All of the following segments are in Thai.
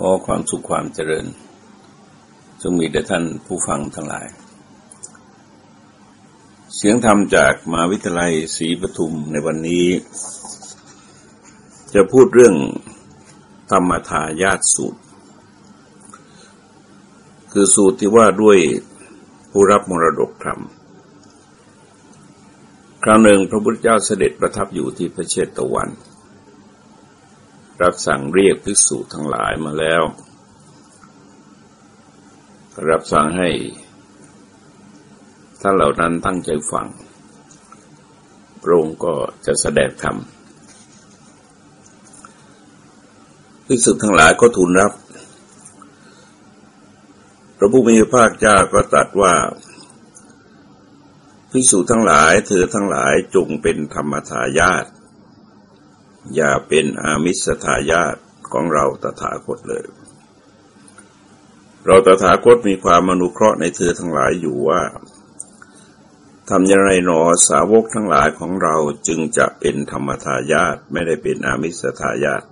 ขอความสุขความเจริญจงมีแด่ท่านผู้ฟังทั้งหลาย เสียงธรรมจากมหาวิทยาลัยศรีปทุมในวันนี้ จะพูดเรื่องธรรมทายาตสูตร คือสูตรที่ว่าด้วยผู้รับมรดกธรรมคราวหนึ่งพระพุทธเจ้าเสด็จประทับอยู่ที่พระเชตวัน รับสั่งเรียกภิกษุทั้งหลายมาแล้ว รับสั่งให้ท่านเหล่านั้นตั้งใจฟังพระองค์ก็จะแสดงธรรมภิกษุทั้งหลายก็ทูลรับ พระผู้มีพระภาคเจ้าก็ตรัสว่าภิกษุทั้งหลายเธอทั้งหลายจงเป็นธรรมทายาท อย่าเป็นอามิสทายาทของเราตถาคตเลย เราตถาคตมีความมนุเคราะห์ในเธอทั้งหลายอยู่ว่าทำอย่างไรหนอสาวกทั้งหลายของเราจึงจะเป็นธรรมทายาทไม่ได้เป็นอามิสทายาท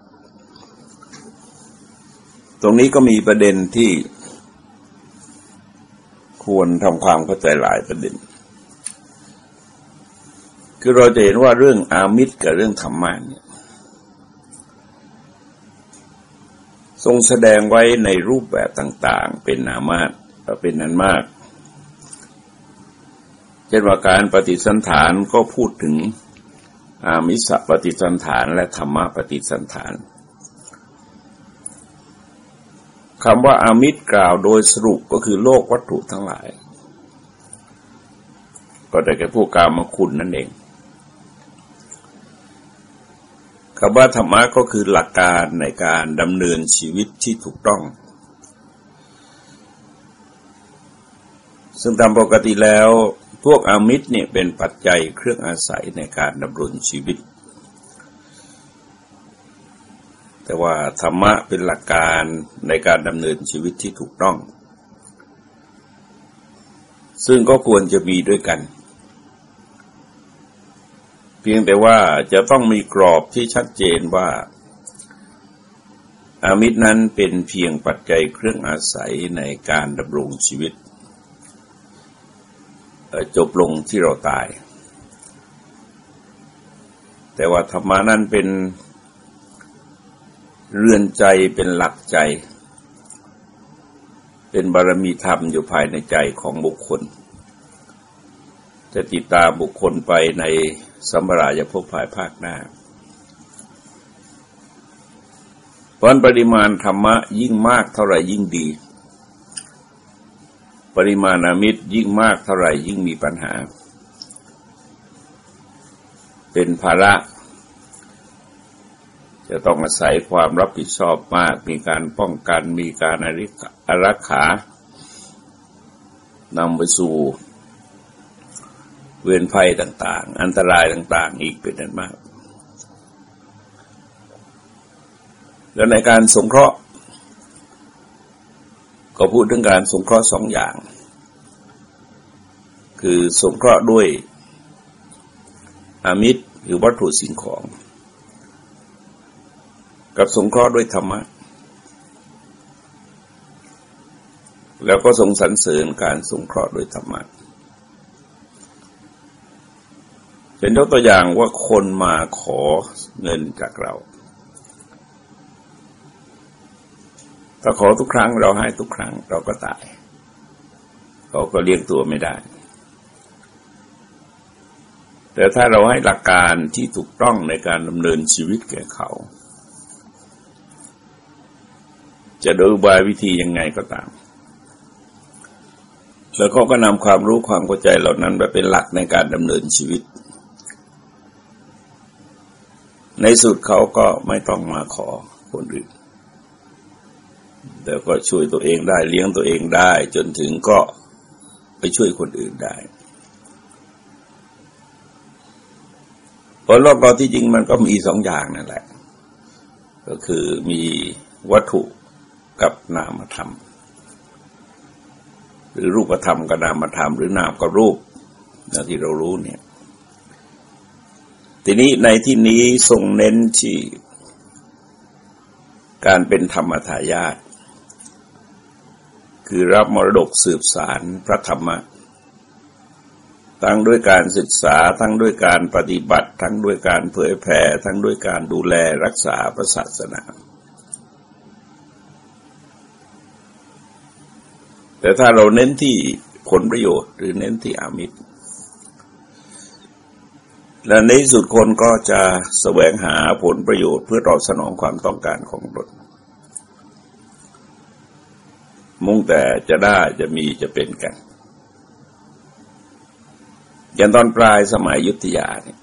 ตรงนี้ก็มีประเด็นที่ควรทำความเข้าใจหลายประเด็น คือเราจะเห็นว่าเรื่องอามิตรกับเรื่องธรรมะเนี่ย ทรงแสดงไว้ในรูปแบบต่างๆ เป็นนามาตเป็นนันมากเช่นว่าการปฏิสันฐานก็พูดถึงอามิสปฏิสันฐานและธรรมะปฏิสันฐานคำว่าอามิตรกล่าวโดยสรุปก็คือโลกวัตถุทั้งหลาย ก็ได้แก่ผู้กามคุณนั่นเอง คำว่าธรรมะก็คือหลักการในการดำเนินชีวิตที่ถูกต้อง ซึ่งตามปกติแล้วพวกอามิตรเนี่ยเป็นปัจจัยเครื่องอาศัยในการดำรงชีวิต แต่ว่าธรรมะเป็นหลักการในการดำเนินชีวิตที่ถูกต้อง ซึ่งก็ควรจะมีด้วยกัน เพียงแต่ว่าจะต้องมีกรอบที่ชัดเจนว่า อามิตรนั้นเป็นเพียงปัจจัยเครื่องอาศัยในการดำรงชีวิต จบลงที่เราตาย แต่ว่าธรรมานั้นเป็นเรือนใจเป็นหลักใจ เป็นบารมีธรรมอยู่ภายในใจของบุคคลจะติดตามบุคคลไปใน สัมปรายภพภายภาคหน้าเพราะปริมาณธรรมะยิ่งมากเท่าไหร่ยิ่งดี ปริมาณอามิตรยิ่งมากเท่าไหร่ยิ่งมีปัญหา เป็นภาระ จะต้องอาศัยความรับผิดชอบมาก มีการป้องกันมีการอารักขานำไปสู่ เวรภัยต่าง ๆ อันตรายต่าง ๆ อีกเป็นอันมาก แล้วในการสงเคราะห์ ก็พูดถึงการสงเคราะห์สองอย่าง คือสงเคราะห์ด้วยอามิตรหรือวัตถุสิ่งของ กับสงเคราะห์ด้วยธรรมะ แล้วก็ทรงสรรเสริญการสงเคราะห์ด้วยธรรมะ เป็นยกตัวอย่างว่าคนมาขอเงินจากเรา ถ้าขอทุกครั้งเราให้ทุกครั้งเราก็ตาย เขาก็เลี้ยงตัวไม่ได้ แต่ถ้าเราให้หลักการที่ถูกต้องในการดำเนินชีวิตแก่เขา จะโดยบายวิธียังไงก็ตามแล้วก็ก็นำความรู้ความเข้าใจเหล่านั้นไปเป็นหลักในการดำเนินชีวิต ในสุดเขาก็ไม่ต้องมาขอคนอื่นแต่ก็ช่วยตัวเองได้เลี้ยงตัวเองได้ จนถึงก็ไปช่วยคนอื่นได้ผลรอบเราที่จริงมันก็มีสองอย่างนั่นแหละ ก็คือมีวัตถุกับนามธรรม หรือรูปธรรมกับนามธรรม หรือนามกับรูปที่เรารู้เนี่ย ทีนี้ในที่นี้ทรงเน้นที่การเป็นธรรมทายาทคือรับมรดกสืบสารพระธรรมะ ทั้งด้วยการศึกษาทั้งด้วยการปฏิบัติ ทั้งด้วยการเผยแผ่ทั้งด้วยการดูแลรักษาพระศาสนา แต่ถ้าเราเน้นที่ผลประโยชน์หรือเน้นที่อามิตร และในสุดคนก็จะแสวงหาผลประโยชน์เพื่อตอบสนองความต้องการของตนมุ่งแต่จะได้จะมีจะเป็นกัน อย่างตอนปลายสมัยยุทธยาเนี่ย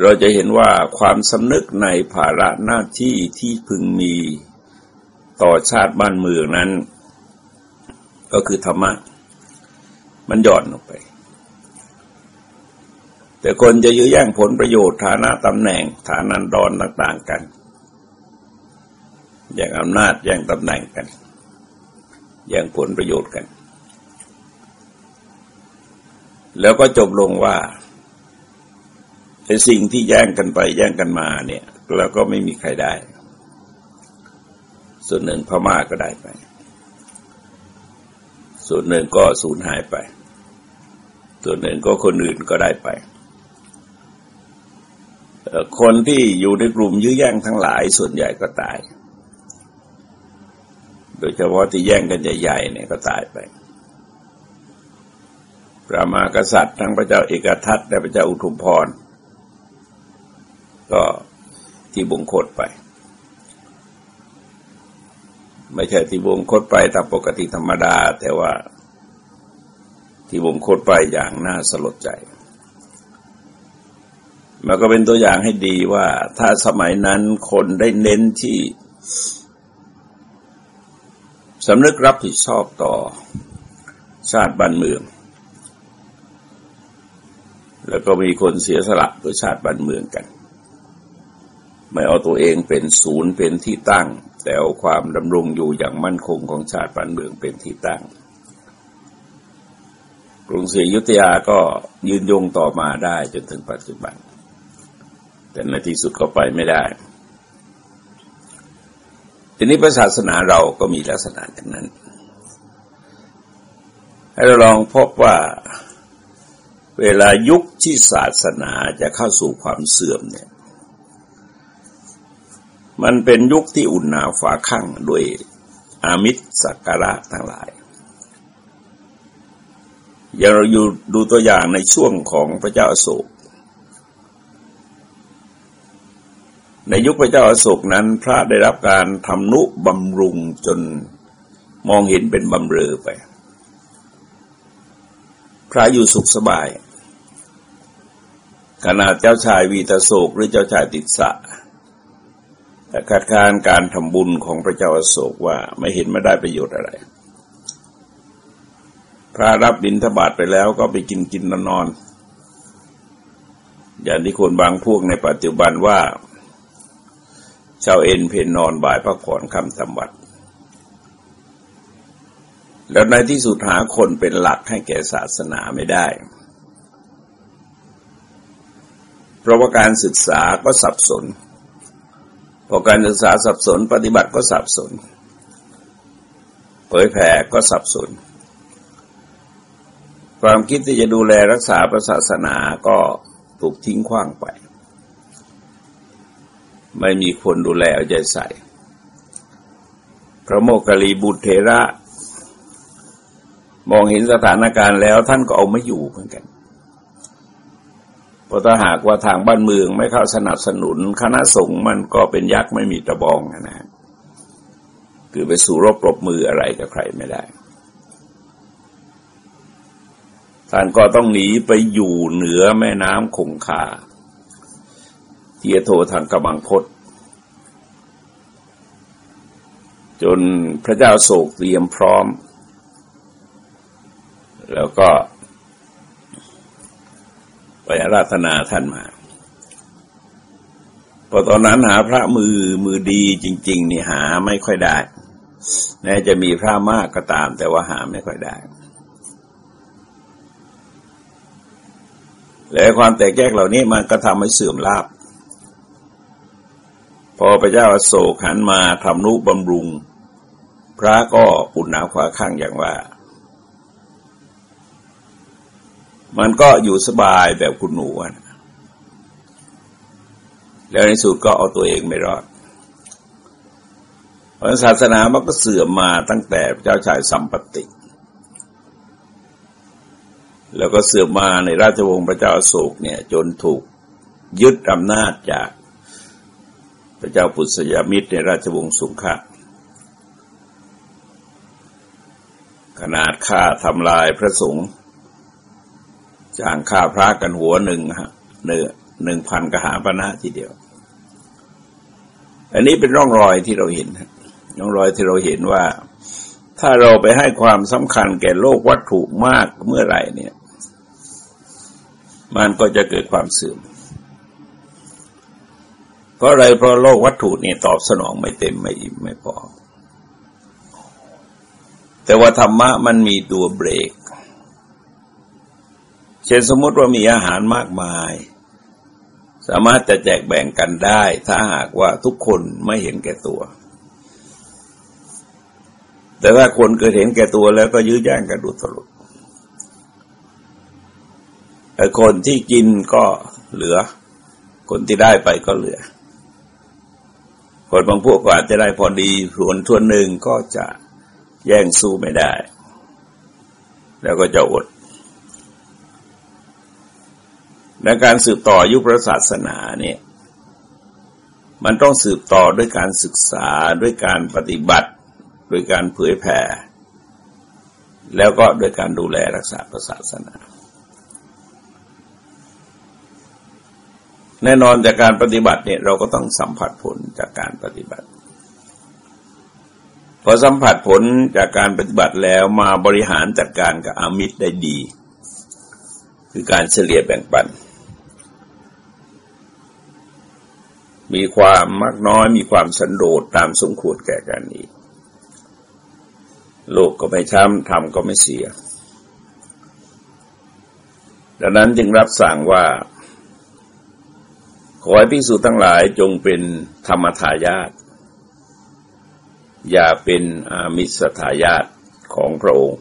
เราจะเห็นว่าความสำนึกในภาระหน้าที่ที่พึงมีต่อชาติบ้านเมืองนั้น ก็คือธรรมะ มันหย่อนออกไป แต่คนจะยื้อแย่งผลประโยชน์ฐานะตำแหน่งฐานันดรต่าง ๆ กันแย่งอำนาจแย่งตำแหน่งกันแย่งผลประโยชน์กัน แล้วก็จบลงว่าไอ้สิ่งที่แย่งกันไปแย่งกันมาเนี่ยแล้วก็ไม่มีใครได้ ส่วนหนึ่งพม่าก็ได้ไป ส่วนหนึ่งก็สูญหายไป ส่วนหนึ่งก็คนอื่นก็ได้ไป คนที่อยู่ในกลุ่มยื้อแย่งทั้งหลายส่วนใหญ่ก็ตาย โดยเฉพาะที่แย่งกันใหญ่ๆเนี่ยก็ตายไปพระมากษัตริย์ทั้งพระเจ้าเอกทัตและพระเจ้าอุทุมพร ก็ที่บงคตไป ไม่ใช่ที่บงคตไปตามปกติธรรมดา แต่ว่าที่บงคตไปอย่างน่าสลดใจ มันก็เป็นตัวอย่างให้ดีว่าถ้าสมัยนั้นคนได้เน้นที่สำนึกรับผิดชอบต่อชาติบ้านเมือง แล้วก็มีคนเสียสละเพื่อชาติบ้านเมืองกัน ไม่เอาตัวเองเป็นศูนย์เป็นที่ตั้ง แต่เอาความดำรงอยู่อย่างมั่นคงของชาติบ้านเมืองเป็นที่ตั้ง กรุงศรีอยุธยาก็ยืนยงต่อมาได้จนถึงปัจจุบัน แต่ในที่สุดก็ไปไม่ได้ ทีนี้ศาสนาเราก็มีลักษณะอย่างนั้น ให้เราลองพบว่าเวลายุคที่ศาสนาจะเข้าสู่ความเสื่อมเนี่ย มันเป็นยุคที่อุ่นหนาฝาข้างด้วยอามิตรสักการะทั้งหลายอย่างเราอยู่ดูตัวอย่างในช่วงของพระเจ้าอโศก ในยุคพระเจ้าอโศกนั้น พระได้รับการทำนุบำรุงจนมองเห็นเป็นบำเรอไป พระอยู่สุขสบาย ขนาดเจ้าชายวีตโศกหรือเจ้าชายติดสะแต่คัดค้านการทำบุญของพระเจ้าอโศกว่าไม่เห็นไม่ได้ประโยชน์อะไร พระรับบิณฑบาตไปแล้วก็ไปกินกินนอนนอน อย่างที่คนบางพวกในปัจจุบันว่า ชาวเอ็นเพนนอนบ่ายพักผ่อนคำทำวัดแล้วในที่สุดหาคนเป็นหลักให้แก่ศาสนาไม่ได้ เพราะว่าการศึกษาก็สับสน พอการศึกษาสับสน ปฏิบัติก็สับสน เผยแผ่ก็สับสน ความคิดที่จะดูแลรักษาศาสนาก็ถูกทิ้งขว้างไป ไม่มีคนดูแลเอาใจใส่ พระโมกขลีบุตรเทระ มองเห็นสถานการณ์แล้วท่านก็เอาไม่อยู่เหมือนกันพราะถ้าหากว่าทางบ้านเมืองไม่เข้าสนับสนุน คณะสงฆ์มันก็เป็นยักษ์ไม่มีตะบองนะฮะคือไปสู่รบปรบมืออะไรกับใครไม่ได้ ท่านก็ต้องหนีไปอยู่เหนือแม่น้ำคงคา เทียโททางกบังพดจนพระเจ้าโศกเตรียมพร้อม แล้วก็ไปราธนาท่านมาพอตอนนั้นหาพระมือมือดีจริง ๆ นี่หาไม่ค่อยได้แม้จะมีพระมากก็ตาม แต่ว่าหาไม่ค่อยได้ และความแตกแยกเหล่านี้มันก็ทำให้เสื่อมลาบ พอพระเจ้าอโศกหันมาทำนุบำรุง พระก็อุ่นหนาขวาข้างอย่างว่า มันก็อยู่สบายแบบคุณหนูนะแล้วในสุดก็เอาตัวเองไม่รอดเพราะศาสนามันก็เสื่อมมาตั้งแต่เจ้าชายสัมปติ แล้วก็เสื่อมมาในราชวงศ์พระเจ้าโศกเนี่ยจนถูกยึดอำนาจจาก พระเจ้าปุษยามิตรในราชวงศ์สุงขะขนาดฆ่าทำลายพระสงฆ์จ้างฆ่าพระกันหัวหนึ่งฮะเนื้อหนึ่งพันกหาปณะทีเดียว อันนี้เป็นร่องรอยที่เราเห็นร่องรอยที่เราเห็นว่า ถ้าเราไปให้ความสำคัญแก่โลกวัตถุมากเมื่อไหร่เนี่ย มันก็จะเกิดความเสื่อม เพราะอะไรเพราะโลกวัตถุนี่ตอบสนองไม่เต็มไม่อิ่มไม่พอ แต่ว่าธรรมะมันมีตัวเบรก เช่นสมมติว่ามีอาหารมากมาย สามารถจะแจกแบ่งกันได้ ถ้าหากว่าทุกคนไม่เห็นแก่ตัว แต่ถ้าคนเกิดเห็นแก่ตัวแล้วก็ยื้อแย่งกันดูตลุดคนที่กินก็เหลือ คนที่ได้ไปก็เหลือ คนบางพวกก็อาจจะได้พอดีส่วนส่วนหนึ่งก็จะแย่งสู้ไม่ได้ แล้วก็จะอดในการสืบต่อยุคพระศาสนาเนี่ยมันต้องสืบต่อด้วยการศึกษาด้วยการปฏิบัติ ด้วยการเผยแผ่ แล้วก็ด้วยการดูแลรักษาศาสนา แน่นอนจากการปฏิบัติเนี่ยเราก็ต้องสัมผัสผลจากการปฏิบัติ พอสัมผัสผลจากการปฏิบัติแล้วมาบริหารจัดการกับอามิตรได้ดี คือการเฉลี่ยแบ่งปัน มีความมากน้อยมีความสันโดษตามสมควรแก่การนี้โลกก็ไม่ช้ำทำก็ไม่เสียดังนั้นจึงรับสั่งว่า ขอให้ภิกษุทั้งหลายจงเป็นธรรมทายาทอย่าเป็นอามิสทายาทของพระองค์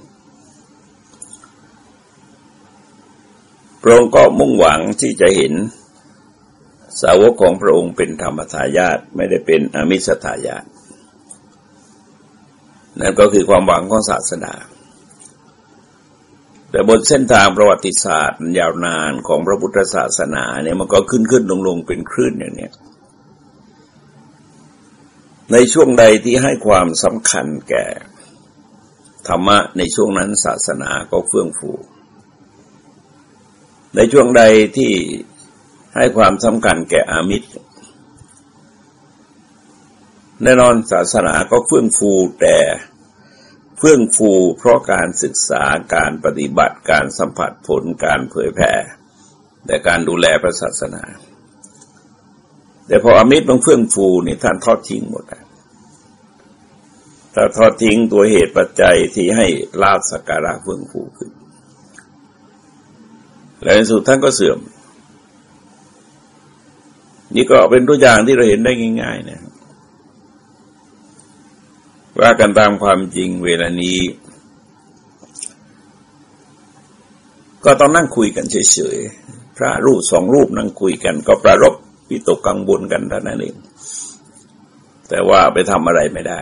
พระองค์ก็มุ่งหวังที่จะเห็นสาวกของพระองค์เป็นธรรมทายาทไม่ได้เป็นอามิสทายาทนั่นก็คือความหวังของศาสนา แต่บนเส้นทางประวัติศาสตร์ยาวนานของพระพุทธศาสนาเนี่ยมันก็ขึ้นขึ้นลงลงเป็นคลื่นอย่างนี้ในช่วงใดที่ให้ความสำคัญแก่ ธรรมะในช่วงนั้นศาสนาก็เฟื่องฟู ในช่วงใดที่ให้ความสำคัญแก่อามิตร แน่นอนศาสนาก็เฟื่องฟูแต่ เพื่องฟูเพราะการศึกษาการปฏิบัติการสัมผัสผลการเผยแผ่แต่การดูแลพระศาสนา แต่พออมิตรต้องเฟื่องฟูนี่ท่านทอดทิ้งหมดถ้าทอดทิ้งตัวเหตุปัจจัยที่ให้ลาบสการะเฟื่องฟูขึ้น และในสุดท่านก็เสื่อม นี่ก็เป็นตัวอย่างที่เราเห็นได้ง่าย ๆ นะ ว่ากันตามความจริงเวลานี้ ก็ต้องนั่งคุยกันเฉยๆ พระรูปสองรูปนั่งคุยกัน ก็ประรบวิตกกังวลกันเท่านั้นเอง แต่ว่าไปทำอะไรไม่ได้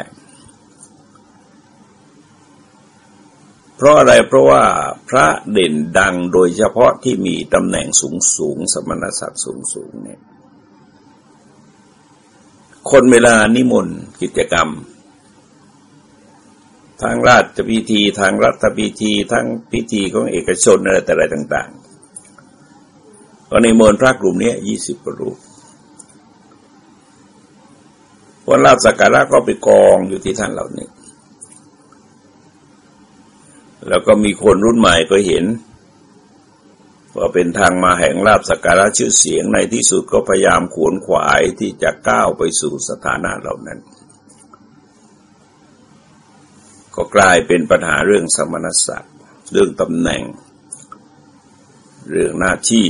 เพราะอะไรเพราะว่าพระเด่นดังโดยเฉพาะที่มีตำแหน่งสูงสูงสมณศักดิ์สูงสูงเนี่ยคนเวลานิมนต์กิจกรรม ทางราชพิธีทางรัฐพิธีทั้งพิธีของเอกชนอะไรแต่อะไรต่างๆก็ในมวลพระกลุ่มนี้ยี่สิบรูปวันลาบสักการะก็ไปกองอยู่ที่ท่านเหล่านี้ แล้วก็มีคนรุ่นใหม่ก็เห็นว่าเป็นทางมาแห่งลาบสักการะชื่อเสียงในที่สุดก็พยายามขวนขวายที่จะก้าวไปสู่สถานะเหล่านั้น ก็กลายเป็นปัญหาเรื่องสมณศักดิ์เรื่องตำแหน่ง เรื่องหน้าที่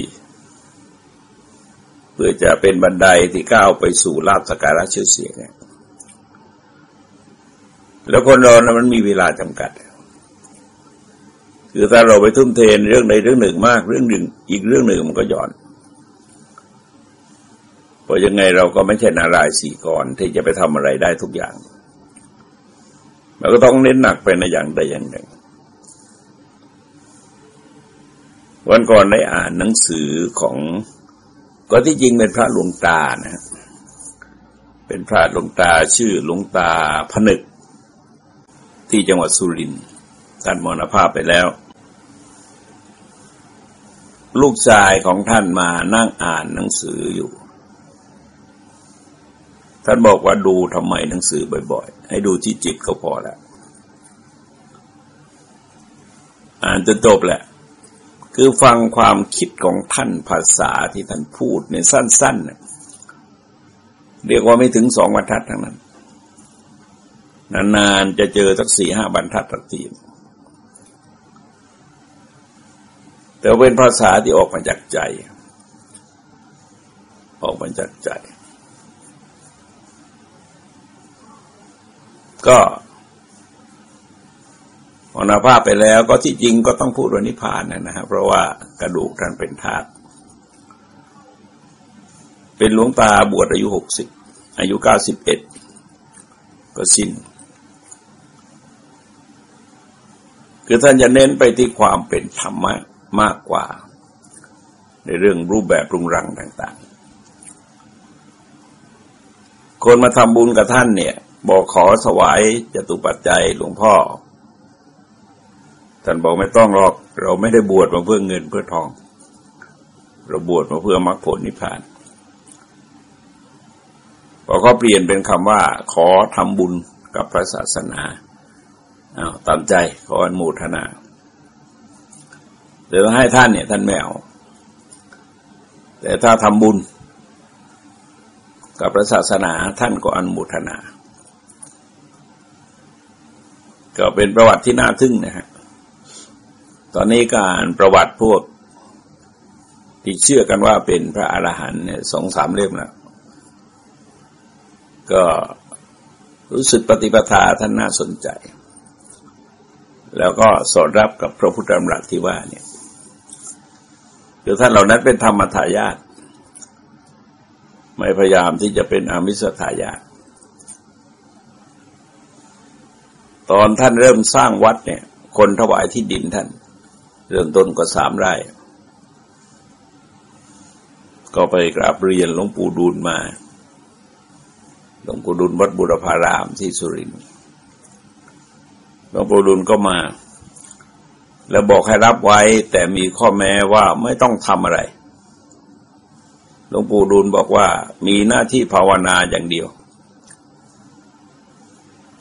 เพื่อจะเป็นบันไดที่ก้าวไปสู่ลาภสการะชื่อเสียงแล้วคนเรานะมันมีเวลาจำกัด คือถ้าเราไปทุ่มเทนเรื่องใดเรื่องหนึ่งมาก เรื่องหนึ่ง อีกเรื่องหนึ่งมันก็หย่อนเพราะยังไงเราก็ไม่ใช่นารายสี่กรที่จะไปทำอะไรได้ทุกอย่าง มันก็ต้องเน้นหนักไปในอย่างใดอย่างหนึ่ง วันก่อนได้อ่านหนังสือของก็ที่จริงเป็นพระหลวงตานะ เป็นพระหลวงตาชื่อหลวงตาผนึก ที่จังหวัดสุรินทร์ท่านมรณภาพไปแล้ว ลูกชายของท่านมานั่งอ่านหนังสืออยู่ ท่านบอกว่าดูทำไมหนังสือบ่อยๆ ให้ดูที่จิตก็พอแล้วอ่านจนจบแหละ คือฟังความคิดของท่านภาษาที่ท่านพูดเนี่ยสั้นๆ เรียกว่าไม่ถึงสองบรรทัดทั้งนั้น นานๆ จะเจอสักสี่ห้าบรรทัดตักทีแต่เป็นภาษาที่ออกมาจากใจ ออกมาจากใจ ก็มรณภาพไปแล้วก็ที่จริงก็ต้องพูดว่านิพพานนะฮะเพราะว่ากระดูกท่านเป็นธาตุเป็นหลวงตาบวชอายุหกสิบอายุเก้าสิบเอ็ดก็สิ้น คือท่านจะเน้นไปที่ความเป็นธรรมะมากกว่า ในเรื่องรูปแบบรุงรังต่าง ๆ คนมาทำบุญกับท่านเนี่ย บอกขอสวายจตุปัจจัยหลวงพ่อ ท่านบอกไม่ต้องหรอก เราไม่ได้บวชมาเพื่อเงินเพื่อทอง เราบวชมาเพื่อมรรคผลนิพพานพอเขาเปลี่ยนเป็นคำว่า ขอทำบุญกับพระศาสนาอาตามใจขออนุโมทนาเดี๋ยวให้ท่านเนี่ยท่านไม่เอาแต่ถ้าทำบุญกับพระศาสนาท่านก็อนุโมทนา ก็เป็นประวัติที่น่าทึ่งนะฮะ ตอนนี้การประวัติพวก ที่เชื่อกันว่าเป็นพระอรหันต์เนี่ยสองสามเล่มแล้วก็รู้สึกปฏิปทาท่านน่าสนใจ แล้วก็สอดรับกับพระพุทธธรรมรัตที่ว่าเนี่ยคือท่านเหล่านั้นเป็นธรรมทายาทไม่พยายามที่จะเป็นอามิสทายาท ตอนท่านเริ่มสร้างวัดเนี่ย คนถวายที่ดินท่าน เริ่มต้นก็สามไร่ ก็ไปกราบเรียนหลวงปู่ดูลมา หลวงปู่ดูลวัดบุรพารามที่สุรินทร์หลวงปู่ดูลก็มา แล้วบอกให้รับไว้ แต่มีข้อแม้ว่าไม่ต้องทำอะไร หลวงปู่ดูลบอกว่ามีหน้าที่ภาวนาอย่างเดียว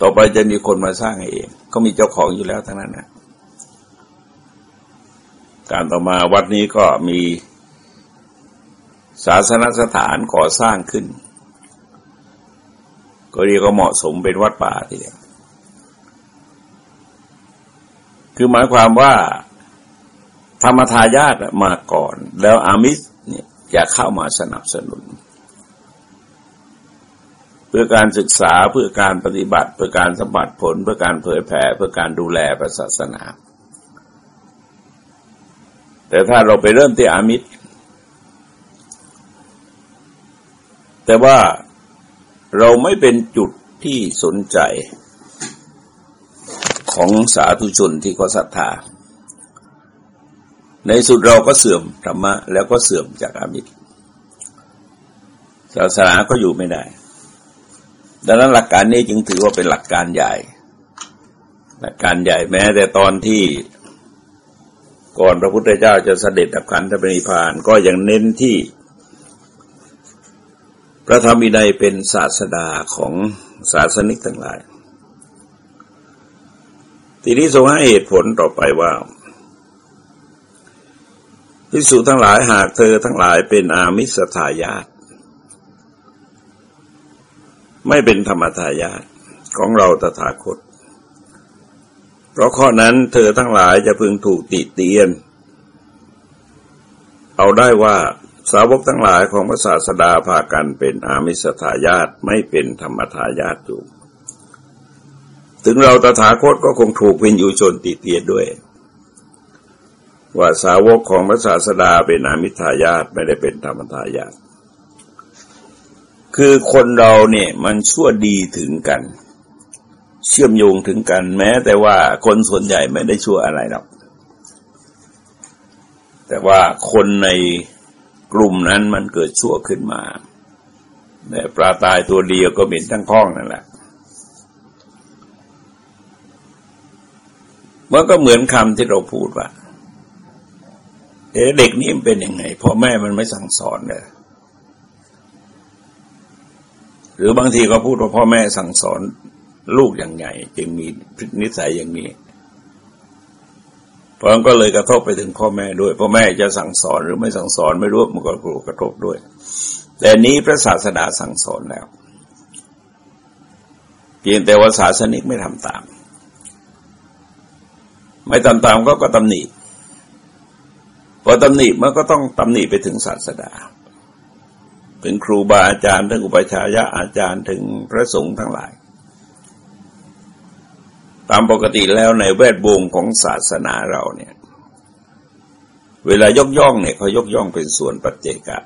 ต่อไปจะมีคนมาสร้างเอง ก็มีเจ้าของอยู่แล้วทั้งนั้นนะการต่อมาวัดนี้ก็มีศาสนสถานก่อสร้างขึ้น ก็เรียกว่าเหมาะสมเป็นวัดป่าทีเดียวคือหมายความว่าธรรมทายาทมาก่อน แล้วอามิสเนี่ยจะเข้ามาสนับสนุน เพื่อการศึกษาเพื่อการปฏิบัติ เพื่อการสมบัติผล เพื่อการเผยแผ่เพื่อการดูแลศาสนา แต่ถ้าเราไปเริ่มที่อามิตร แต่ว่าเราไม่เป็นจุดที่สนใจของสาธุชนที่เขาศรัทธา ในสุดเราก็เสื่อมธรรมะ แล้วก็เสื่อมจากอามิตรศาสนาก็อยู่ไม่ได้ ดังนั้นหลักการนี้จึงถือว่าเป็นหลักการใหญ่ หลักการใหญ่แม้ แต่ตอนที่ก่อนพระพุทธเจ้าจะเสด็จดับขันธปริพานก็ยังเน้นที่ พระธรรมวินัยเป็นศาสดาของศาสนิกทั้งหลาย ทีนี้ทรงให้เหตุผลต่อไปว่าพิสูจทั้งหลายหากเธอทั้งหลายเป็นอามิสทายาท ไม่เป็นธรรมทายาทของเราตถาคต เพราะข้อนั้นเธอทั้งหลายจะพึงถูกติเตียน เอาได้ว่าสาวกทั้งหลายของพระศาสดาพากันเป็นอามิสทายาตไม่เป็นธรรมทายาตอยู่ ถึงเราตถาคตก็คงถูกวินยูชนติเตียดด้วย ว่าสาวกของพระศาสดาเป็นอามิทายาตไม่ได้เป็นธรรมทายาต คือคนเราเนี่ยมันชั่วดีถึงกัน เชื่อมโยงถึงกัน แม้ แต่ว่าคนส่วนใหญ่ไม่ได้ชั่วอะไรหรอกแต่ว่าคนในกลุ่มนั้นมันเกิดชั่วขึ้นมาแต่ปลาตายตัวเดียวก็เป็นทั้งพ้องนั่นแหละมันก็เหมือนคำที่เราพูดว่าเเด็กนี่มันเป็นยังไงพ่อแม่มันไม่สั่งสอนเลย หรือบางทีก็พูดว่าพ่อแม่สั่งสอนลูกอย่างไงจึงมีนิสัยอย่างนี้เพราะงั้นก็เลยกระทบไปถึงพ่อแม่ด้วยพ่อแม่จะสั่งสอนหรือไม่สั่งสอนไม่รู้มันก็กระทบด้วย แต่นี้พระศาสดาสั่งสอนแล้วเพียงแต่ว่าศาสนิกไม่ทำตาม ไม่ทำตามก็ก็ตำหนิพอตำหนิมันก็ต้องตำหนิไปถึงศาสดา ถึงครูบาอาจารย์ถึงอุปชายะอาจารย์ถึงพระสงฆ์ทั้งหลาย ตามปกติแล้วในแวดวงของศาสนาเราเนี่ย เวลายกย่องเนี่ยเขายกย่องเป็นส่วนปัจเจกะ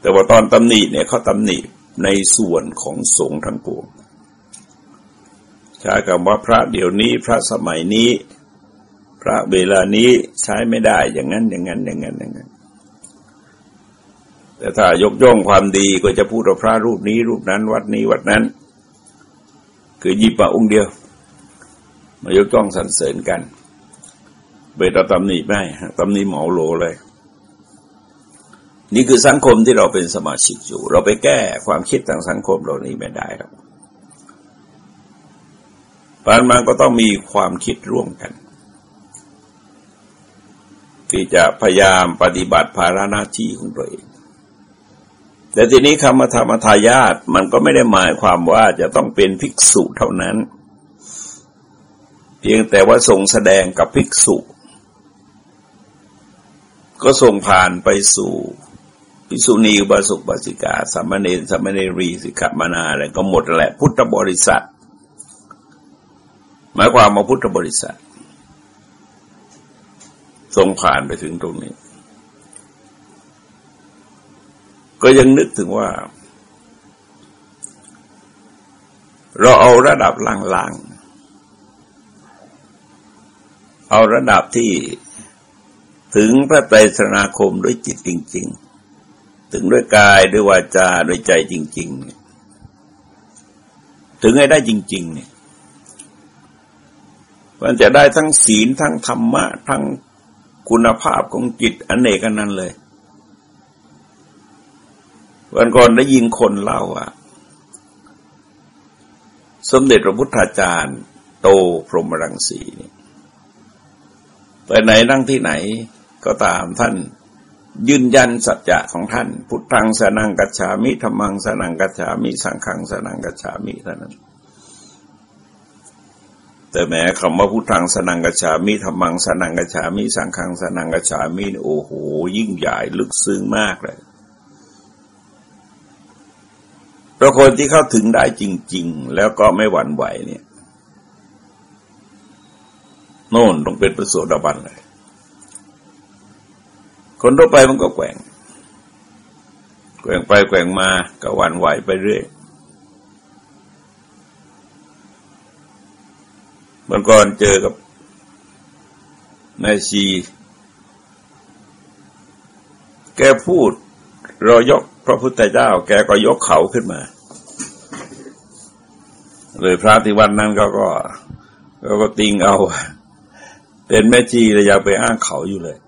แต่ว่าตอนตำหนิเนี่ยเขาตำหนิในส่วนของสงฆ์ทั้งปวงใช้คำว่าพระเดี๋ยวนี้พระสมัยนี้ พระเวลานี้ใช้ไม่ได้อย่างนั้นอย่างนั้นอย่างนั้นอย่างนั้น แต่ถ้ายกย่องความดีก็จะพูดว่าพระรูปนี้ รูปนั้น วัดนี้วัดนั้น คือหยิบมาองค์เดียว มายกจ้องสรรเสริญกันเบตตำหนิไม่ตำหนิหมอโลเลย นี่คือสังคมที่เราเป็นสมาชิกอยู่ เราไปแก้ความคิดทางสังคมเรานี้ไม่ได้ครับปานมันก็ต้องมีความคิดร่วมกัน ที่จะพยายามปฏิบัติภาระหน้าที่ของตัวเอง แต่ทีนี้คำว่าธรรมทายาทมันก็ไม่ได้หมายความว่าจะต้องเป็นภิกษุเท่านั้น เพียงแต่ว่าส่งแสดงกับภิกษุ ก็ส่งผ่านไปสู่ภิกษุณีบาสุบาสิกาสามเณรสามเณรีสิกขมานาอะไรก็หมดแหละพุทธบริษัท หมายความว่าพุทธบริษัทส่งผ่านไปถึงตรงนี้ ก็ยังนึกถึงว่า เราเอาระดับล่างๆ เอาระดับที่ถึงพระไตรสนาคมด้วยจิตจริง ๆ ถึงด้วยกายด้วยวาจาด้วยใจจริง ๆ ถึงให้ได้จริง ๆ เนี่ย มันจะได้ทั้งศีลทั้งธรรมะ ทั้งคุณภาพของจิตอนเนกนั้นเลย วันก่อนได้ยินคนเล่าว่า สมเด็จพระพุทธาจารย์ โตพรหมรังสีนี่ไปไหนนั่งที่ไหนก็ตามท่านยืนยันสัจจะของท่าน พุทธังสนังกัจฉามิธรรมังสนังกัจฉามิสังฆังสนังกัจฉามิเท่านั้น แต่แม้คำว่าพุทธังสนังกัจฉามิธรรมังสนังกัจฉามิสังฆังสนังกัจฉามิโอ้โหยิ่งใหญ่ลึกซึ้งมากเลย เพราะคนที่เข้าถึงได้จริง ๆ แล้วก็ไม่หวั่นไหวเนี่ย โน่นต้องเป็นประโสดาบันเลย คนทั่วไปมันก็แกว่ง แกว่งไปแกว่งมาก็หวั่นไหวไปเรื่อยเมื่อก่อนเจอกับนายชี แกพูดเรายก พระพุทธเจ้าแกก็ยกเขาขึ้นมาเลยพระที่วันนั้นก็ก็ก็ติงเอา เป็นแม่ชีเลยอยากไปอ้างเขาอยู่เลย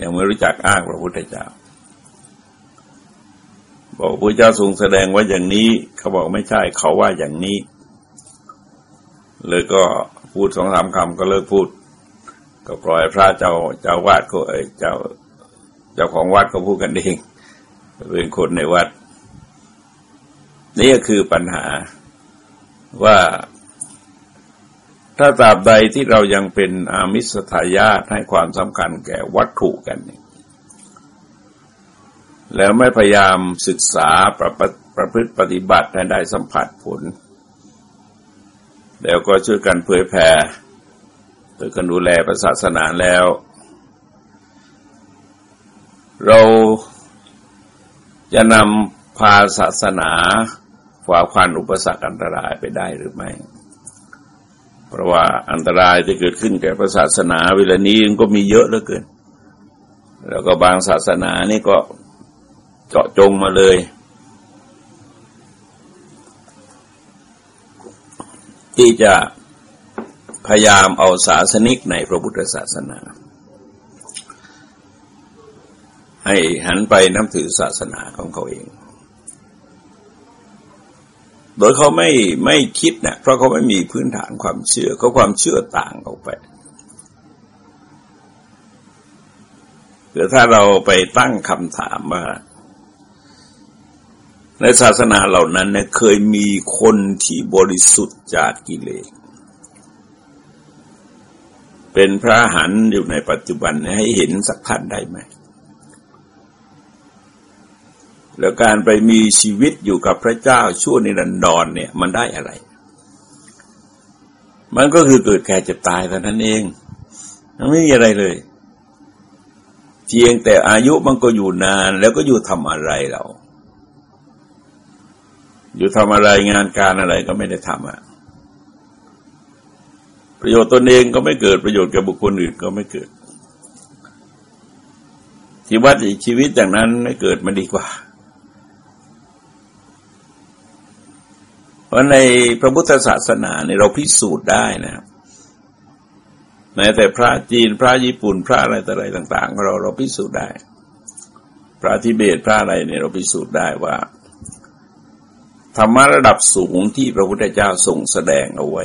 ยังไม่รู้จักอ้างพระพุทธเจ้า บอกพระเจ้าทรงแสดงว่าอย่างนี้ เขาบอกไม่ใช่เขาว่าอย่างนี้ เลยก็พูดสองสามคำก็เลิกพูด ก็ปล่อยพระเจ้าเจ้าวาดก็เจ้า เจ้าของวัดก็พูดกันเอง เป็นคนในวัด นี่ก็คือปัญหาว่าถ้าตราบใดที่เรายังเป็นอามิสทายาตให้ความสำคัญแก่วัตถุกันเนี่ยแล้วไม่พยายามศึกษาประประพฤติปฏิบัติให้ได้สัมผัสผล แล้วก็ช่วยกันเผยแผ่ช่วยกันดูแลศาสนาแล้ว เรา จะนำพาศาสนาฝ่าควันอุปสรรคอันตรายไปได้หรือไม่ เพราะว่าอันตรายที่เกิดขึ้นแก่ศาสนาเวลานี้ก็มีเยอะเหลือเกิน แล้วก็บางศาสนานี่ก็เจาะจงมาเลย ที่จะพยายามเอาศาสนิกในพระพุทธศาสนา ให้หันไปนับถือศาสนาของเขาเอง โดยเขาไม่ไม่คิดนะเพราะเขาไม่มีพื้นฐานความเชื่อเขาความเชื่อต่างออกไปแต่ถ้าเราไปตั้งคำถามว่าในศาสนาเหล่านั้นเนี่ยเคยมีคนที่บริสุทธิ์จากกิเลสเป็นพระหันอยู่ในปัจจุบันให้เห็นสักท่านได้ไหม แล้วการไปมีชีวิตอยู่กับพระเจ้าชั่วนิรันดรเนี่ยมันได้อะไร มันก็คือเกิดแก่เจ็บตายเท่านั้นเองมันไม่มีอะไรเลยเพียงแต่อายุมันก็อยู่นานแล้วก็อยู่ทำอะไรเราอยู่ทำอะไรงานการอะไรก็ไม่ได้ทำอะประโยชน์ตนเองก็ไม่เกิดประโยชน์แก่บุคคลอื่นก็ไม่เกิดชีวิตชีวิตอย่างนั้นไม่เกิดมันดีกว่า เพราะในพระพุทธศาสนาเนี่ยเราพิสูจน์ได้นะครับแม้แต่พระจีนพระญี่ปุ่นพระอะไรต่ออะไรต่างๆเราเราพิสูจน์ได้ พระทิเบตพระอะไรเนี่ยเราพิสูจน์ได้ว่า ธรรมะระดับสูงที่พระพุทธเจ้าทรงแสดงเอาไว้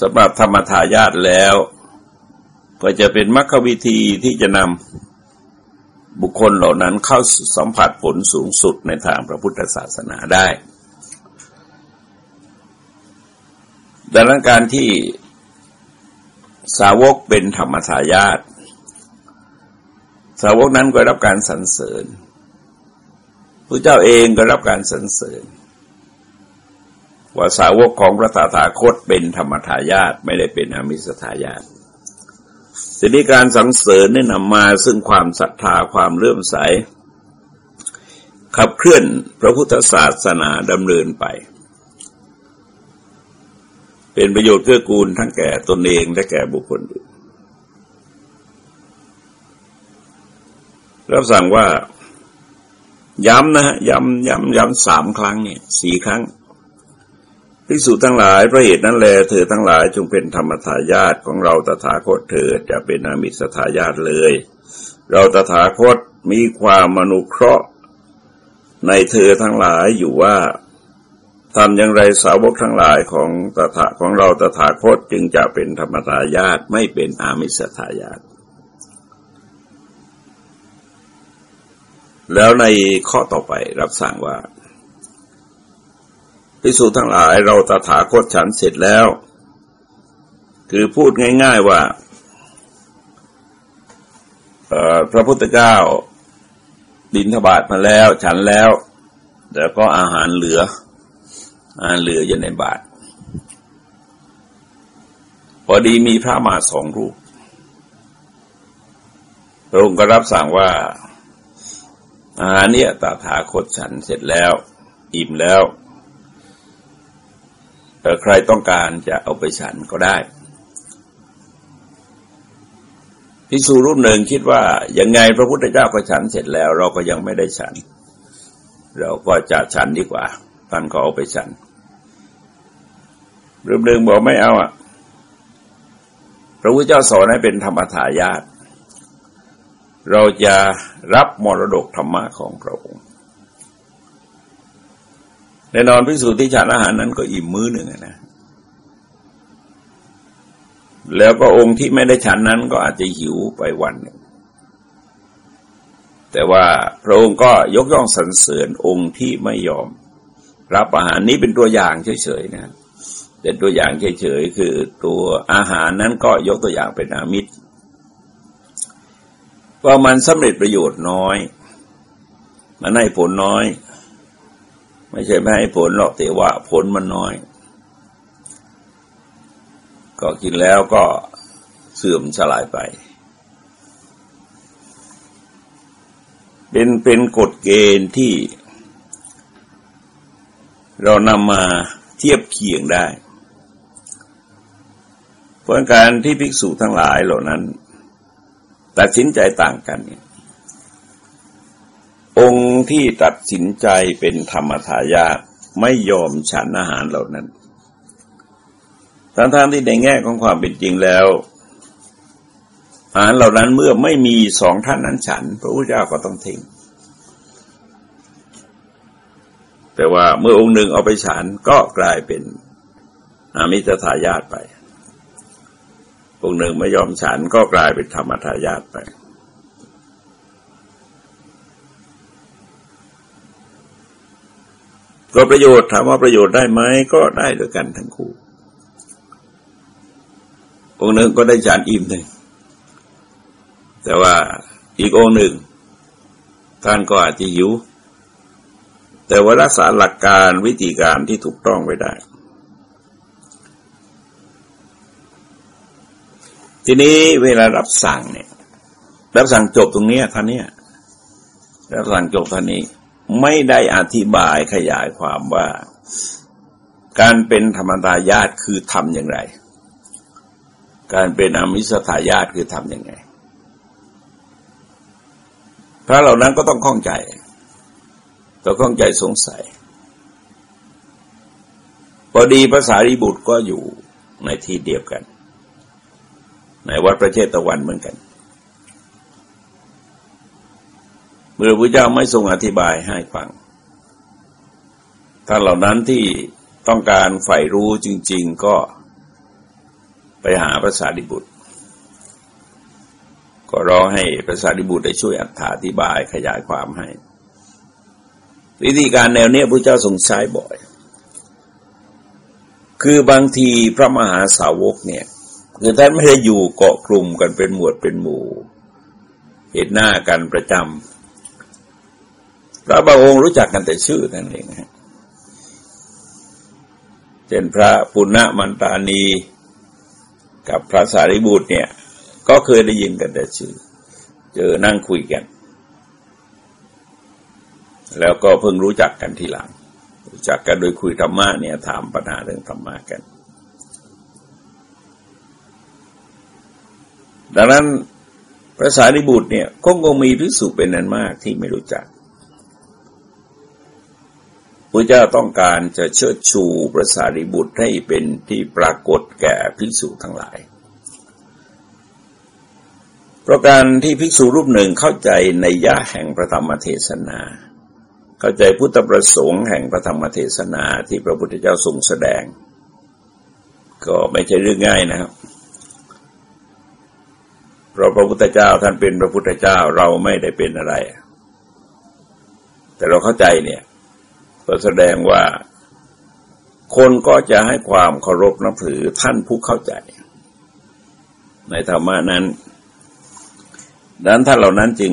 สำหรับธรรมทายาทแล้ว ก็จะเป็นมรรควิธีที่จะนำบุคคลเหล่านั้นเข้าสัมผัสผลสูงสุดในทางพระพุทธศาสนาได้ ดังนั้นการที่สาวกเป็นธรรมทายาทสาวกนั้นก็รับการสรรเสริญพระเจ้าเองก็รับการสรรเสริญ ว่าสาวกของพระตถาคตเป็นธรรมทายาทไม่ได้เป็นอมิสทายาทสินี้การสังเสริญนี่นำมาซึ่งความศรัทธาความเลื่อมใส ขับเคลื่อนพระพุทธศาสนาดำเนินไป เป็นประโยชน์เกื้อกูลทั้งแก่ตนเองและแก่บุคคลอื่น รับสั่งว่า ย้ำนะฮะย้ำย้ำย้ำสามครั้งเนี่ยสี่ครั้งภิกษุทั้งหลายพระเหตุนั้นแล เธอทั้งหลายจงเป็นธรรมทายาทของเราตถาคตเถิดจะเป็นอามิสทายาทเลย เราตถาคตมีความมนุเคราะห์ในเธอทั้งหลายอยู่ว่า ทำอย่างไรสาวกทั้งหลายของตถาของเราตถาคตจึงจะเป็นธรรมทายาทไม่เป็นอามิสทายาทแล้วในข้อต่อไปรับสั่งว่าพิสูจทั้งหลายเราตถาคตฉันเสร็จแล้ว คือพูดง่าย ๆว่าพระพุทธเจ้าบินทบาทมาแล้ว ฉันแล้ว แล้วก็อาหารเหลือ อาหาเหลืออยู่ในบาท พอดีมีพระมาสองรูป พระองค์ก็รับสั่งว่าอาหารเนี่ยตถาคตฉันเสร็จแล้ว อิ่มแล้วแต่ใครต้องการจะเอาไปฉันก็ได้พิสูรูปหนึ่งคิดว่ายังไงพระพุทธเจ้าก็ฉันเสร็จแล้ว เราก็ยังไม่ได้ฉัน เราก็จะฉันดีกว่าท่านก็เอาไปฉัน รูปหนึ่งบอกไม่เอาอะ พระพุทธเจ้าสอนให้เป็นธรรมทายาทเราจะรับมรดกธรรมะของพระองค์แน่นอนพิสูจน์ที่ฉันอาหารนั้นก็อิ่มมื้อหนึ่งนะ แล้วก็องค์ที่ไม่ได้ฉันนั้นก็อาจจะหิวไปวันหนึ่ง แต่ว่าพระองค์ก็ยกย่องสรรเสริญองค์ที่ไม่ยอม รับอาหารนี้เป็นตัวอย่างเฉยๆนะ เป็นตัวอย่างเฉยๆคือตัวอาหารนั้นก็ยกตัวอย่างเป็นอามิตรว่ามันสำเร็จประโยชน์น้อย มันให้ผลน้อย ไม่ใช่ไม่ให้ผลหรอกแต่ว่าผลมันน้อย ก็กินแล้วก็เสื่อมสลายไป เป็นเป็นกฎเกณฑ์ที่เรานำมาเทียบเคียงได้ พราะการที่ภิกษุทั้งหลายเหล่านั้น ตัดสินใจต่างกันเนี่ยองค์ที่ตัดสินใจเป็นธรรมทายาทไม่ยอมฉันอาหารเหล่านั้นทั้งๆที่ในแง่ของความเป็นจริงแล้ว อาหารเหล่านั้นเมื่อไม่มีสองท่านนั้นฉัน พระพุทธเจ้าก็ต้องทิ้งแต่ว่าเมื่อองค์หนึ่งเอาไปฉันก็กลายเป็นอามิตรทายาทไป องค์หนึ่งไม่ยอมฉันก็กลายเป็นธรรมทายาทไป ก็ประโยชน์ถามว่าประโยชน์ได้ไหมก็ได้ด้วยกันทั้งคู่องค์หนึ่งก็ได้ฉันอิ่มหนึ่ง แต่ว่าอีกองค์หนึ่งท่านก็อาจจะหิวแต่ว่ารักษาหลักการวิธีการที่ถูกต้องไว้ได้ ทีนี้เวลารับสั่งเนี่ย รับสั่งจบตรงนี้ท่านเนี้ยรับสั่งจบท่านนี้ ไม่ได้อธิบายขยายความว่า การเป็นธรรมดาญาติคือทำอย่างไร การเป็นอมิสถาญาติคือทำอย่างไงพระเหล่านั้นก็ต้องข้องใจต้องข้องใจสงสัย พอดีภาษาริบุตรก็อยู่ในที่เดียวกัน ในวัดประเทศตะวันเหมือนกัน เมื่อพระเจ้าไม่ทรงอธิบายให้ฟัง ท่านเหล่านั้นที่ต้องการใฝ่รู้จริง ๆ ก็ไปหาภาษาดิบุตร ก็รอให้ภาษาดิบุตรได้ช่วยอธิบายขยายความให้ วิธีการแนวเนี้ยพระเจ้าทรงใช้บ่อย คือบางทีพระมหาสาวกเนี่ย คือท่านไม่ได้อยู่เกาะกลุ่มกันเป็นหมวดเป็นหมู่ เห็นหน้ากันประจำพระบางองค์รู้จักกันแต่ชื่อนั่นเองฮะเช่นพระปุณณมันตานีกับพระสารีบุตรเนี่ย ก็เคยได้ยินกันแต่ชื่อ เจอนั่งคุยกัน แล้วก็เพิ่งรู้จักกันทีหลัง รู้จักกันโดยคุยธรรมะเนี่ยถามปัญหาเรื่องธรรมะกัน ดังนั้นพระสารีบุตรเนี่ยคงคงมีพิสุเป็นนันมากที่ไม่รู้จักพระเจ้าต้องการจะเชิดชูพระสารีบุตรให้เป็นที่ปรากฏแก่ภิกษุทั้งหลาย เพราะการที่ภิกษุรูปหนึ่งเข้าใจในย่าแห่งพระธรรมเทศนา เข้าใจพุทธประสงค์แห่งพระธรรมเทศนาที่พระพุทธเจ้าทรงแสดง ก็ไม่ใช่เรื่องง่ายนะครับ พราะพระพุทธเจ้าท่านเป็นพระพุทธเจ้าเราไม่ได้เป็นอะไร แต่เราเข้าใจเนี่ยก็แสดงว่าคนก็จะให้ความเคารพนับถือท่านผู้เข้าใจ ในธรรมะนั้นดังนั้นท่านเหล่านั้นจึง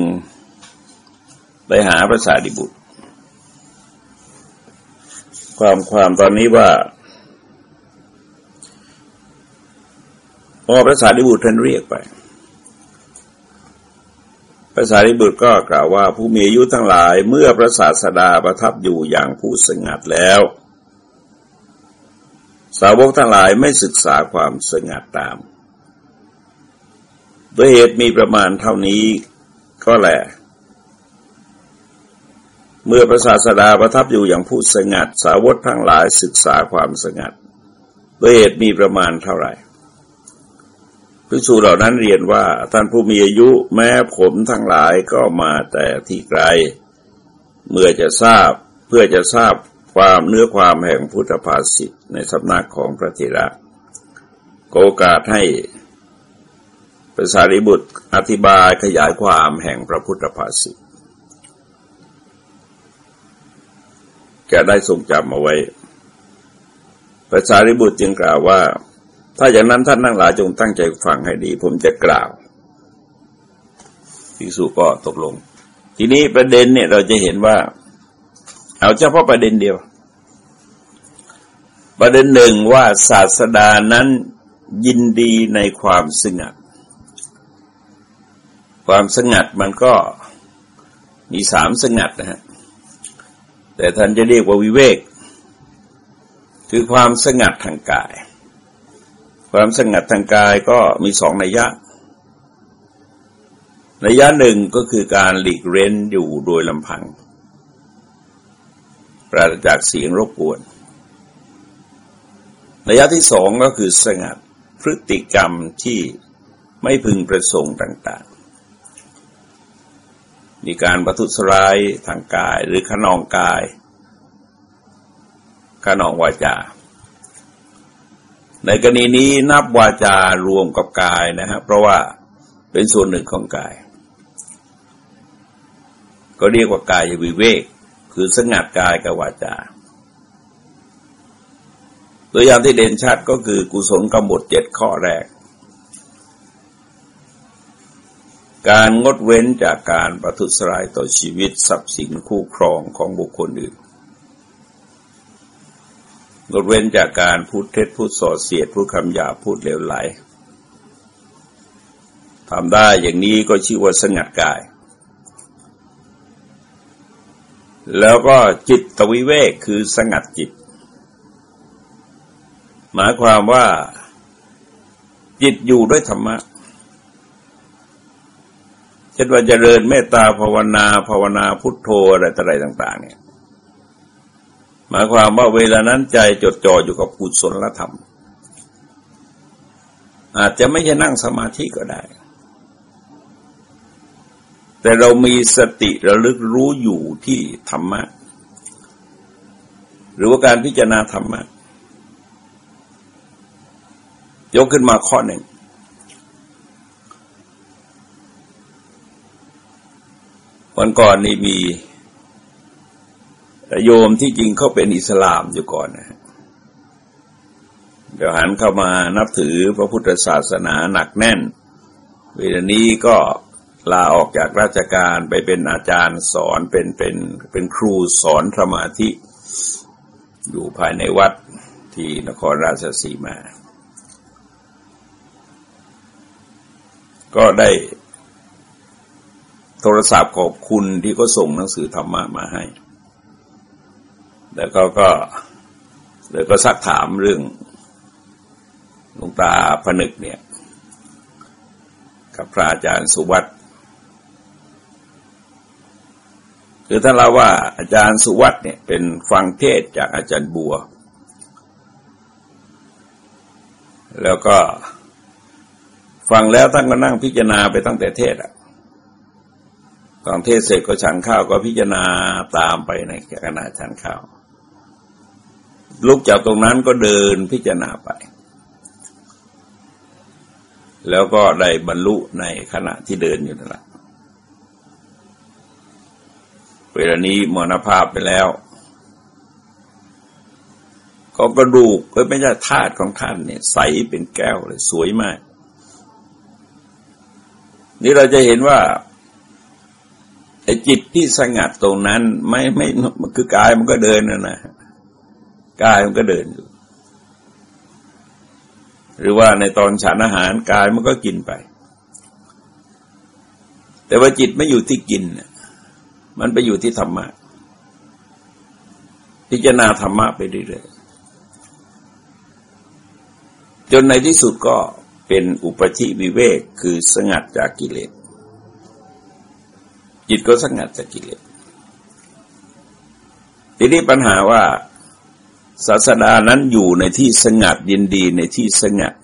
ไปหาพระสารีบุตร ความความตอนนี้ว่าพอพระสารีบุตรท่านเรียกไป พระสารีบุตรก็กล่าวว่าผู้มีอายุทั้งหลายเมื่อพระศาสดาประทับอยู่อย่างผู้สงัดแล้ว สาวกทั้งหลายไม่ศึกษาความสงัดตามด้วยเหตุมีประมาณเท่านี้ก็แหละเมื่อพระศาสดาประทับอยู่อย่างผู้สงัด สาวกทั้งหลายศึกษาความสงัดด้วยเหตุมีประมาณเท่าไหร่ ภิกษุเหล่านั้นเรียนว่าท่านผู้มีอายุแม้ผมทั้งหลายก็มาแต่ที่ไกล เมื่อจะทราบเพื่อจะทราบความเนื้อความแห่งพุทธภาษิตในสำนักของพระเถระโอกาสให้ภาษาริบุตรอธิบายขยายความแห่งพระพุทธภาษิตจะได้ทรงจำเอาไว้พระสารีบุตรจึงกล่าวว่า ถ้าอย่างนั้นท่านนั่งหลายจงตั้งใจฟังให้ดี ผมจะกล่าวภิกษุก็ตกลง ทีนี้ประเด็นเนี่ยเราจะเห็นว่า เอาเฉพาะประเด็นเดียว ประเด็นหนึ่งว่าศาสดานั้นยินดีในความสงัด ความสงัดมันก็มีสามสงัดนะฮะ แต่ท่านจะเรียกว่าวิเวก คือความสงัดทางกาย ความสงัดทางกายก็มีสองนัยยะ นัยยะหนึ่งก็คือการหลีกเร้นอยู่โดยลำพัง ปราศจากเสียงรบกวน นัยยะที่สองก็คือสงัดพฤติกรรมที่ไม่พึงประสงค์ต่าง ๆ มีการประทุษร้ายทางกายหรือขนองกายขนองวาจา ในกรณีนี้นับวาจารวมกับกายนะฮะเพราะว่าเป็นส่วนหนึ่งของกาย ก็เรียกว่ากายวิเวก คือสงัดกายกับวาจา ตัวอย่างที่เด่นชัดก็คือกุศลกำหนดเจ็ดข้อแรก การงดเว้นจากการประทุษร้ายต่อชีวิตทรัพย์สินคู่ครองของบุคคลอื่น งดเว้นจากการพูดเท็จพูดส่อเสียดพูดคำหยาพูดเลวไหลทำได้อย่างนี้ก็ชื่อว่าสงัดกาย แล้วก็จิตตวิเวกคือสงัดจิต หมายความว่า จิตอยู่ด้วยธรรมะเช่นว่าจเจริญเมตตาภาวนาภาวนาพุทโธอะไรต่ออะไรต่าง ๆ เนี่ย หมายความว่าเวลานั้นใจจดจ่ออยู่กับกุศลธรรม อาจจะไม่ใช่นั่งสมาธิก็ได้ แต่เรามีสติระลึกรู้อยู่ที่ธรรมะ หรือว่าการพิจารณาธรรมะ ยกขึ้นมาข้อหนึ่งวันก่อนนี่มี โยมที่จริงเขาเป็นอิสลามอยู่ก่อนนะเดี๋ยวหันเข้ามานับถือพระพุทธศาสนาหนักแน่นเวลานี้ก็ลาออกจากราชการไปเป็นอาจารย์สอนเป็นเป็นเป็นครูสอนสมาธิ อยู่ภายในวัดที่นครราชสีมา ก็ได้โทรศัพท์ขอบคุณที่ก็ส่งหนังสือธรรมะมาให้ แล้วก็ก็เลยก็ซักถามเรื่องหลวงตาผนึกเนี่ยกับพระอาจารย์สุวัตคือท่านเล่าว่าอาจารย์สุวัตเนี่ยเป็นฟังเทศจากอาจารย์บัว แล้วก็ฟังแล้วท่านก็นั่งพิจารณาไปตั้งแต่เทศอะตอนเทศเสร็จก็ฉันข้าวก็พิจารณาตามไปในขณะฉันข้าว ลุกจากตรงนั้นก็เดินพิจารณาไป แล้วก็ได้บรรลุในขณะที่เดินอยู่นั่นแหละเวลานี้มรณภาพไปแล้ว ก็กระดูกก็ไม่ใช่ธาตุของท่านเนี่ย ใสเป็นแก้วเลยสวยมาก นี่เราจะเห็นว่าไอ้จิตที่สงัดตรงนั้น ไม่ไม่คือกายมันก็เดินนะนะ กายมันก็เดินอยู่ หรือว่าในตอนฉันอาหารกายมันก็กินไป แต่ว่าจิตไม่อยู่ที่กิน มันไปอยู่ที่ธรรมะ พิจารณาธรรมะไปเรื่อยๆจนในที่สุดก็เป็นอุปธิวิเวกคือสงัดจากกิเลสจิตก็สงัดจากกิเลสทีนี้ปัญหาว่า ศาสดานั้นอยู่ในที่สงัดยินดีในที่สงัด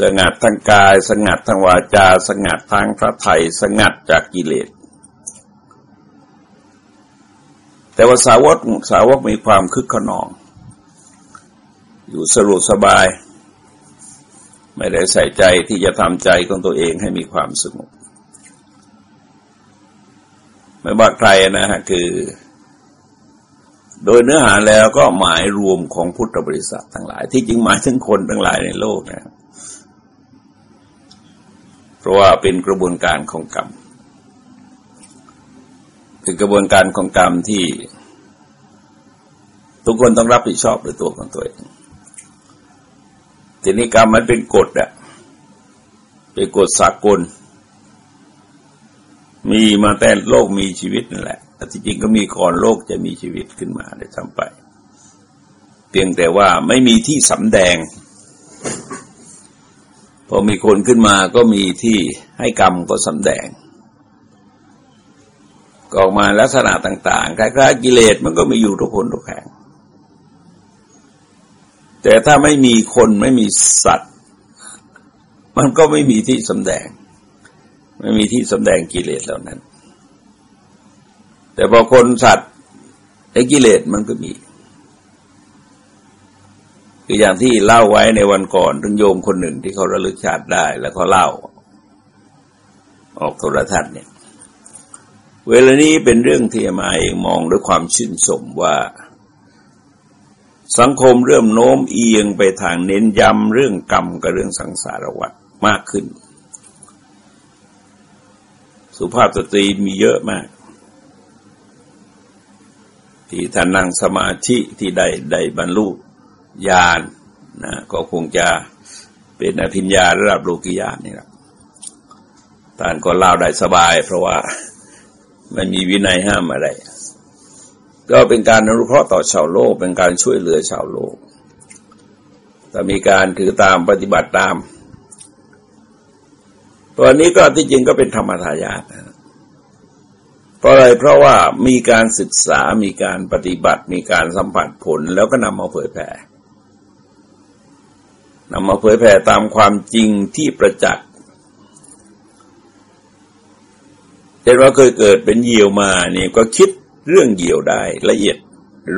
สงัดทางกาย สงัดทางวาจา สงัดทางพระไทยสงัดจากกิเลส แต่ว่าสาวกสาวกมีความคึกขนอง อยู่สรุปสบาย ไม่ได้ใส่ใจที่จะทำใจของตัวเองให้มีความสงบไม่ว่าใครนะฮะคือ โดยเนื้อหาแล้วก็หมายรวมของพุทธบริษัททั้งหลาย ที่จริงหมายถึงคนทั้งหลายในโลกนะเพราะว่าเป็นกระบวนการของกรรมเป็นกระบวนการของกรรมที่ ทุกคนต้องรับผิดชอบด้วยตัวของตัวเองทีนี้กรรมมันเป็นกฎอะเป็นกฎสากล มีมาแต่โลกมีชีวิตนั่นแหละ แต่จริงก็มีก่อนโลกจะมีชีวิตขึ้นมาได้ทำไป เพียงแต่ว่าไม่มีที่สำแดง พอมีคนขึ้นมาก็มีที่ให้กรรมก็สำแดงก็ออกมาลักษณะต่างๆคล้ายๆกิเลสมันก็มีอยู่ทุกคนทุกแห่ง แต่ถ้าไม่มีคนไม่มีสัตว์ มันก็ไม่มีที่สำแดง ไม่มีที่สำแดงกิเลสเหล่านั้น แต่พอคนสัตว์ไอ้กิเลสมันก็มี คืออย่างที่เล่าไว้ในวันก่อนถึงโยมคนหนึ่งที่เขาระลึกชาติได้ แล้วเขาเล่า ออกโทรทัศน์เนี่ย เวลานี้เป็นเรื่องที่มาเองมองด้วยความชื่นชมว่าสังคมเริ่มโน้มเอียงไปทางเน้นย้ำเรื่องกรรมกับเรื่องสังสารวัฏมากขึ้น สุภาพสตรีมีเยอะมาก ที่ท่านนั่งสมาธิที่ได้ได้บรรลุญาณนะก็คงจะเป็นอภิญญาระดับโลกิยานนี่แหละท่านก็เล่าได้สบาย เพราะว่าไม่มีวินัยห้ามอะไร ก็เป็นการอนุเคราะห์ต่อชาวโลก เป็นการช่วยเหลือชาวโลกแต่มีการถือตามปฏิบัติตาม ตัวนี้ก็ที่จริงก็เป็นธรรมทายาทเพ ราะอะไรเพราะว่ามีการศึกษา มีการปฏิบัติ มีการสัมผัสผลแล้วก็นำมาเผยแผ่นำมาเผยแผ่ตามความจริงที่ประจักษ์เช่นว่าเคยเกิดเป็นเหยี่ยวมาเนี่ยก็คิดเรื่องเหยี่ยวได้ละเอียด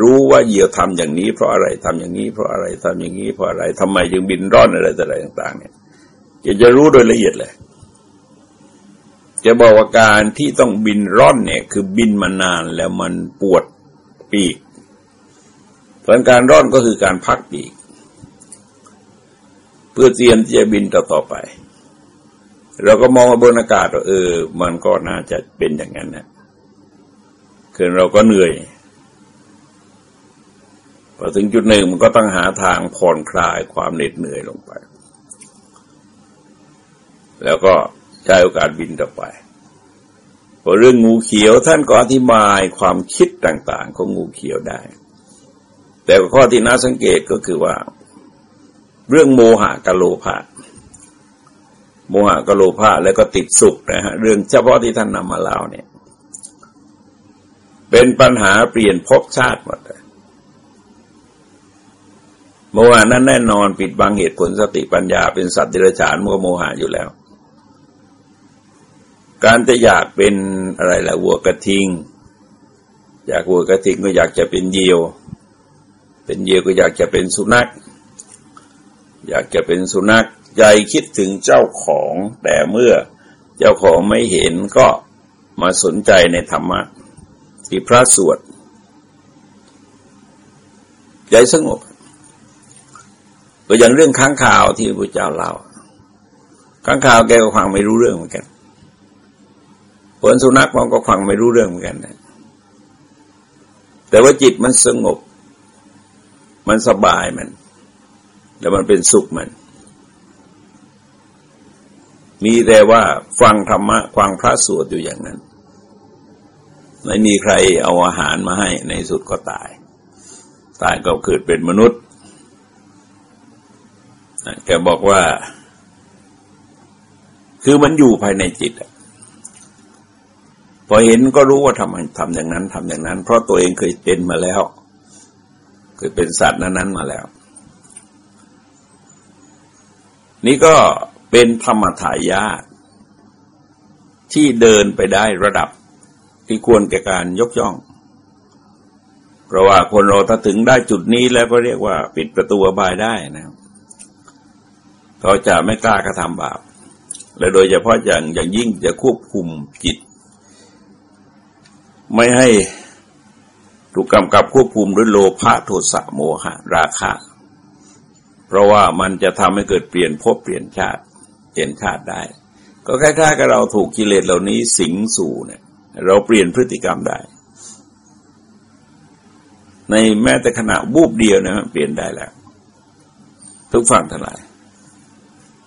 รู้ว่าเหยี่ยวทำอย่างนี้เพราะอะไรทำอย่างนี้ เพราะอะไรทำอย่างนี้เพราะอะไรทำไมจึงบินร่อนอะไรอะไรต่างๆเนี่ยจะจะรู้โดยละเอียดเลย จะบอกว่าการที่ต้องบินร่อนเนี่ย คือบินมานานแล้วมันปวดปีกผลการร่อนก็คือการพักปีก เพื่อเตรียมที่จะบินต่อต่อไป เราก็มองบนอากาศว่าเออ มันก็น่าจะเป็นอย่างนั้นนะคือเราก็เหนื่อยพอถึงจุดหนึ่งมันก็ต้องหาทางผ่อนคลายความเหน็ดเหนื่อยลงไป แล้วก็ ใช้โอกาสบินต่อไปพอเรื่องงูเขียวท่านก็อธิบายความคิดต่าง ๆ ของงูเขียวได้ แต่ข้อที่น่าสังเกตก็คือว่า เรื่องโมหะกะโลภะโมหะกะโลภะแล้วก็ติดสุขนะฮะเรื่องเฉพาะที่ท่านนำมาเล่าเนี่ย เป็นปัญหาเปลี่ยนภพชาติหมดเลยโมหะนั้นแน่นอนปิดบังเหตุผลสติปัญญาเป็นสัตว์เดรัจฉานมัวโมหะอยู่แล้ว การจะอยากเป็นอะไรล่ะวัวกระทิง อยากวัวกระทิงก็อยากจะเป็นเหยี่ยว เป็นเหยี่ยวก็อยากจะเป็นสุนัข อยากจะเป็นสุนัขใจคิดถึงเจ้าของแต่เมื่อเจ้าของไม่เห็นก็มาสนใจในธรรมะที่พระสวดใจสงบก็อย่างเรื่องค้างข่าวที่พระเจ้าเล่าค้างข่าวแกก็ฟังไม่รู้เรื่องเหมือนกัน ผลสุนัขมันก็ฟังไม่รู้เรื่องเหมือนกันนะแต่ว่าจิตมันสงบ มันสบายมัน แล้วมันเป็นสุขมัน มีแต่ว่าฟังธรรมะฟังพระสวดอยู่อย่างนั้น ไม่มีใครเอาอาหารมาให้ในสุดก็ตาย ตายก็เกิดเป็นมนุษย์แกบอกว่า คือมันอยู่ภายในจิต พอเห็นก็รู้ว่าทำทำอย่างนั้นทำอย่างนั้น เพราะตัวเองเคยเป็นมาแล้วเคยเป็นสัตว์นั้นๆมาแล้ว นี่ก็เป็นธรรมถายาทที่เดินไปได้ระดับที่ควรแก่การยกย่อง เพราะว่าคนเราถ้าถึงได้จุดนี้แล้วก็เรียกว่า ปิดประตูอบายได้นะครับเขาจะไม่กล้ากระทำบาป และโดยเฉพาะอย่างอย่างยิ่งจะควบคุมจิต ไม่ให้ถูกกำกับควบคุมด้วยโลภะโทสะโมหะ ราคะ เพราะว่ามันจะทำให้เกิดเปลี่ยนภพเปลี่ยนชาติ เปลี่ยนชาติได้ ก็คล้ายๆกับเราถูกกิเลสเหล่านี้สิงสู่เนี่ย เราเปลี่ยนพฤติกรรมได้ ในแม้แต่ขณะบูบเดียวนะเปลี่ยนได้แล้ว ทุกฝั่งทั้งหลาย